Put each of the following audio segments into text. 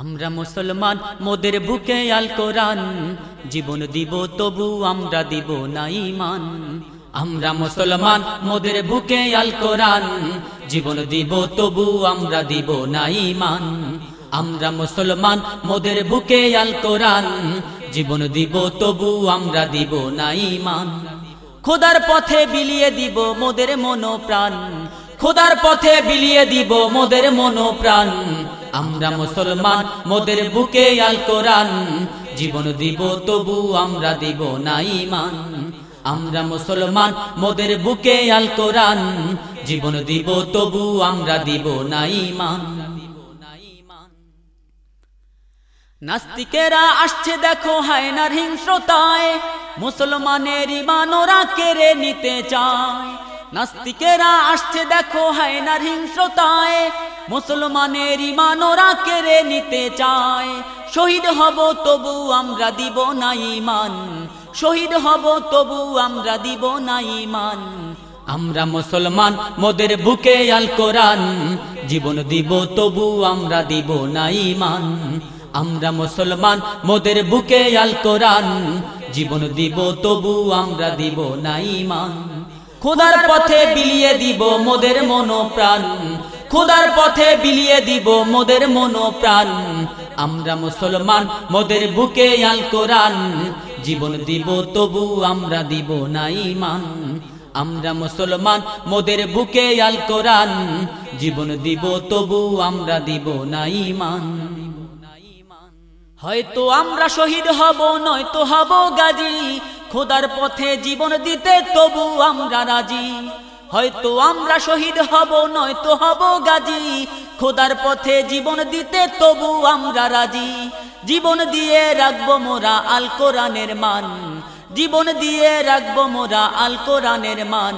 আমরা মুসলমান, মোদের বুকে আল কোরআন। জীবন দিব তবু আমরা দিব না ইমান আমরা মুসলমান, মোদের বুকে আল কোরআন। জীবন দিব তবু আমরা দিব না ইমান আমরা মুসলমান, মোদের বুকে আল কোরআন। জীবন দিব তবু আমরা দিব না ইমান খোদার পথে বিলিয়ে দিব মোদের মনো প্রাণ খোদার পথে বিলিয়ে দিব মোদের মনো প্রাণ আমরা মুসলমান, মোদের বুকে আল কোরআন। জীবন দিব, তবু আমরা দিব না ইমান আমরা মুসলমান, মোদের বুকে আল কোরআন। জীবন দিব, তবু আমরা দিব না ইমান নাস্তিকেরা আসছে, দেখো হায়নার হিংস্রতায়। মুসলমানের ইমান ওরা কেড়ে নিতে চায়। নাস্তিকেরা আসছে, দেখো হায়নার হিংস্রতায়। মুসলমানের ইমান ওরা কেড়ে নিতে চায়। শহীদ হব তবু আমরা দিব না ইমান শহীদ হব তবু আমরা দিব না ইমান আমরা মুসলমান, মোদের বুকে আল কোরআন। জীবন দিব তবু আমরা দিব না ইমান আমরা মুসলমান, মোদের বুকে আল কোরআন। জীবন দিব তবু আমরা দিব না ইমান খোদার পথে বিলিয়ে দিব মোদের মনো প্রাণ খোদার পথে বিলিয়ে দিব মোদের মনো প্রাণ আমরা মুসলমান, মোদের বুকে আল কোরআন। জীবন দিব, তবু আমরা দিব না ইমান আমরা মুসলমান, মোদের বুকে আল কোরআন। জীবন দিব, তবু আমরা দিব না ইমান হয়তো আমরা শহীদ হব, নয়তো হব গাজী। খোদার পথে জীবন দিতে তবু আমরা রাজি। হয়তো আমরা শহীদ হব, নয়তো হব গাজী। খোদার পথে জীবন দিতে তবু আমরা রাজি। জীবন দিয়ে রাখব মোরা আল কোরআনের মান। জীবন দিয়ে রাখব মোরা আল কোরআনের মান।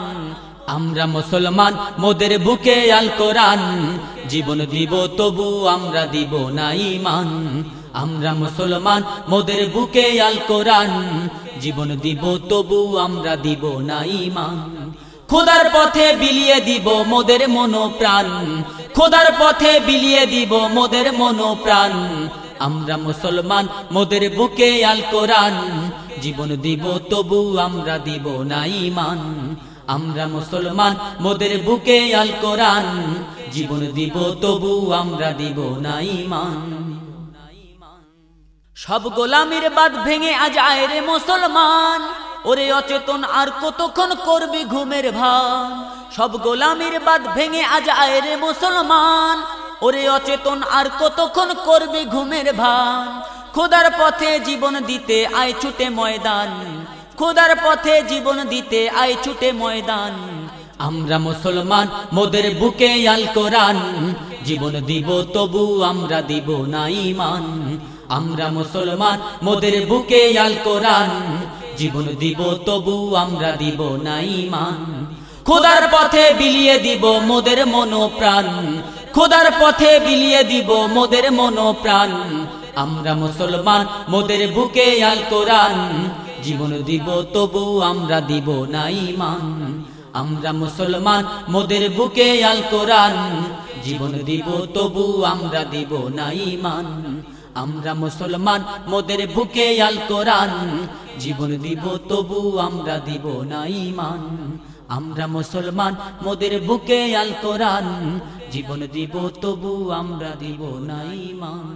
আমরা মুসলমান, মোদের বুকে আল কোরআন। জীবন দিব তবু আমরা দিব না ইমান আমরা মুসলমান, মোদের বুকে আল কোরআন। জীবন দিব তবু আমরা দিব না ইমান খোদার পথে বিলিয়ে দিব মোদের মনো প্রাণ খোদার পথে বিলিয়ে দিব মোদের মনো প্রাণ আমরা মুসলমান, মোদের বুকে আল কোরআন। জীবন দিব, তবু আমরা দিব না ইমান আমরা মুসলমান, মোদের বুকে আল কোরআন। জীবন দিব, তবু আমরা দিব না ইমান সব গোলামির বাদ ভেঙে আজ আয় রে মুসলমান। ওরে অচেতন আর কতক্ষণ করবি ঘুমের ভান? সব গোলামির বাদ ভেঙে আজ আয় রে মুসলমান। ওরে অচেতন আর কতক্ষণ করবি ঘুমের ভান? খোদার পথে জীবন দিতে আয় ছুটে ময়দান। খোদার পথে জীবন দিতে আয় ছুটে ময়দান। আমরা মুসলমান, মোদের বুকে আল কোরআন। জীবন দিব তবু আমরা দিব না ইমান আমরা মুসলমান, মোদের বুকে আল কোরআন। জীবন দিব, তবু আমরা দিব না ইমান খোদার পথে বিলিয়ে দিব মোদের মনো প্রাণ খোদার পথে বিলিয়ে দিব মোদের মনো প্রাণ আমরা মুসলমান, মোদের বুকে আল কোরআন। জীবন দিব, তবু আমরা দিব না ইমান আমরা মুসলমান, মোদের বুকে আল কোরআন। জীবন দিব, তবু আমরা দিব না ইমান আমরা মুসলমান, মোদের বুকে আল কোরআন। জীবন দিব তবু আমরা দিব না ইমান আমরা মুসলমান, মোদের বুকে আল কোরআন। জীবন দিব তবু আমরা দিব না ইমান